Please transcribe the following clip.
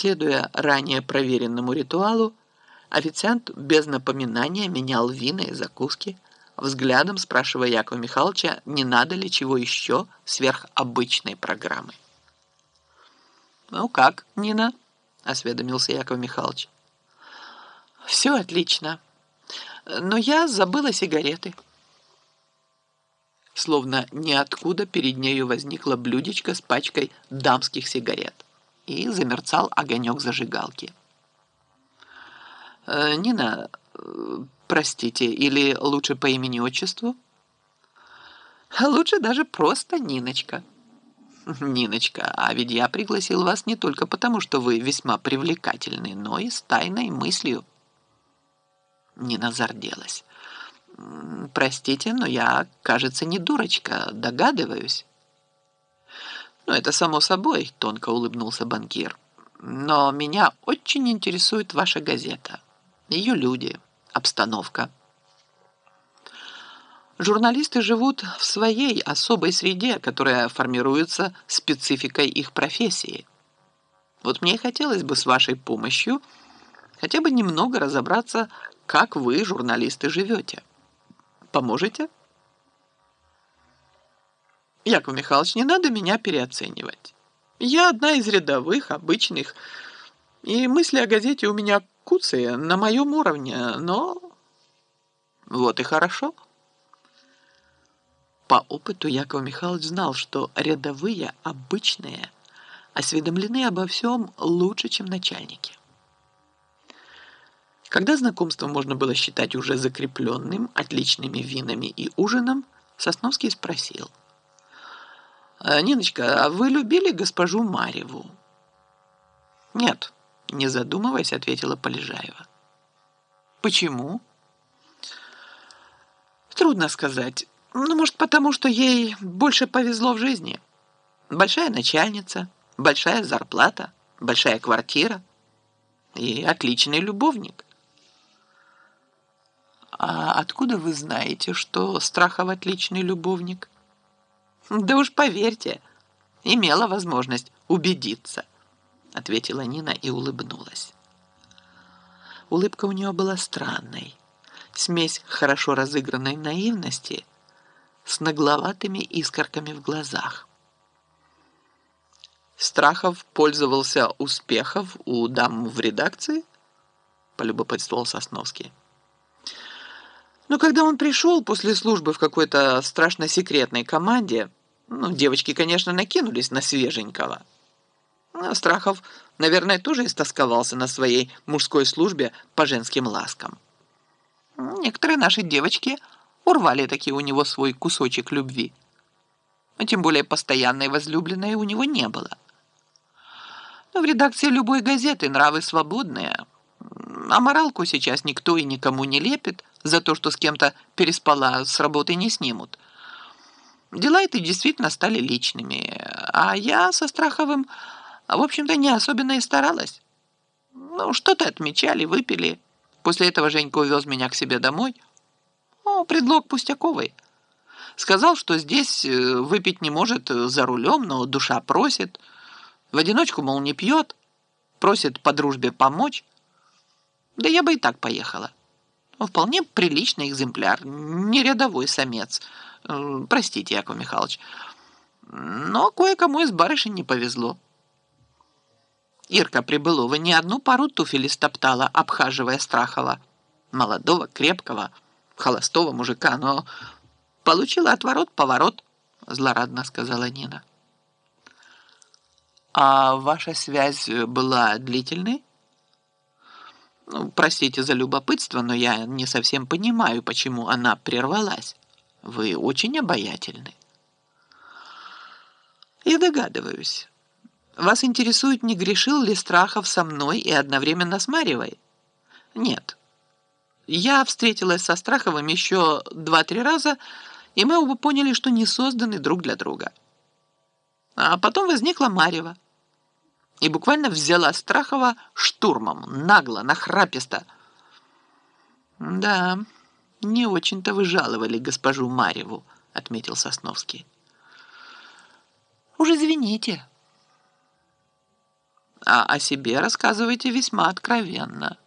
Следуя ранее проверенному ритуалу, официант без напоминания менял вина и закуски, взглядом спрашивая Якова Михайловича, не надо ли чего еще сверх обычной программы. «Ну как, Нина?» – осведомился Яков Михайлович. «Все отлично, но я забыла сигареты». Словно ниоткуда перед нею возникла блюдечко с пачкой дамских сигарет и замерцал огонек зажигалки. «Э, «Нина, э, простите, или лучше по имени-отчеству?» «Лучше даже просто Ниночка». «Ниночка, а ведь я пригласил вас не только потому, что вы весьма привлекательны, но и с тайной мыслью». Нина зарделась. «Простите, но я, кажется, не дурочка, догадываюсь». «Ну, это само собой», — тонко улыбнулся банкир. «Но меня очень интересует ваша газета, ее люди, обстановка». Журналисты живут в своей особой среде, которая формируется спецификой их профессии. Вот мне хотелось бы с вашей помощью хотя бы немного разобраться, как вы, журналисты, живете. Поможете? Яков Михайлович, не надо меня переоценивать. Я одна из рядовых, обычных, и мысли о газете у меня куцые, на моем уровне, но... Вот и хорошо. По опыту Яков Михайлович знал, что рядовые, обычные, осведомлены обо всем лучше, чем начальники. Когда знакомство можно было считать уже закрепленным, отличными винами и ужином, Сосновский спросил – «Ниночка, а вы любили госпожу Мареву?» «Нет», — не задумываясь, ответила Полежаева. «Почему?» «Трудно сказать. Ну, может, потому что ей больше повезло в жизни. Большая начальница, большая зарплата, большая квартира и отличный любовник». «А откуда вы знаете, что Страхов отличный любовник?» «Да уж поверьте, имела возможность убедиться», ответила Нина и улыбнулась. Улыбка у нее была странной, смесь хорошо разыгранной наивности с нагловатыми искорками в глазах. Страхов пользовался успехов у дам в редакции? Полюбопытствовал Сосновский. Но когда он пришел после службы в какой-то страшно секретной команде, ну, девочки, конечно, накинулись на свеженького. Но Страхов, наверное, тоже истосковался на своей мужской службе по женским ласкам. Некоторые наши девочки урвали таки у него свой кусочек любви. А тем более постоянной возлюбленной у него не было. Но в редакции любой газеты нравы свободные. А моралку сейчас никто и никому не лепит за то, что с кем-то переспала, с работы не снимут – Дела эти действительно стали личными, а я со Страховым, в общем-то, не особенно и старалась. Ну, что-то отмечали, выпили. После этого Женька увез меня к себе домой. О, предлог пустяковый. Сказал, что здесь э, выпить не может за рулем, но душа просит. В одиночку, мол, не пьет. Просит по дружбе помочь. Да я бы и так поехала. Вполне приличный экземпляр, не рядовой самец – простите, Яков Михайлович, но кое-кому из барышень не повезло. Ирка Прибылова не одну пару туфель стоптала, обхаживая Страхова. Молодого, крепкого, холостого мужика, но получила отворот-поворот, злорадно сказала Нина. А ваша связь была длительной? Ну, простите за любопытство, но я не совсем понимаю, почему она прервалась. Вы очень обаятельны. Я догадываюсь. Вас интересует, не грешил ли Страхов со мной и одновременно с Марьевой? Нет. Я встретилась со Страховым еще два-три раза, и мы оба поняли, что не созданы друг для друга. А потом возникла Марьева и буквально взяла Страхова штурмом, нагло, нахраписто. Да... «Не очень-то вы жаловали госпожу Марьеву», — отметил Сосновский. «Уж извините». а о себе рассказывайте весьма откровенно.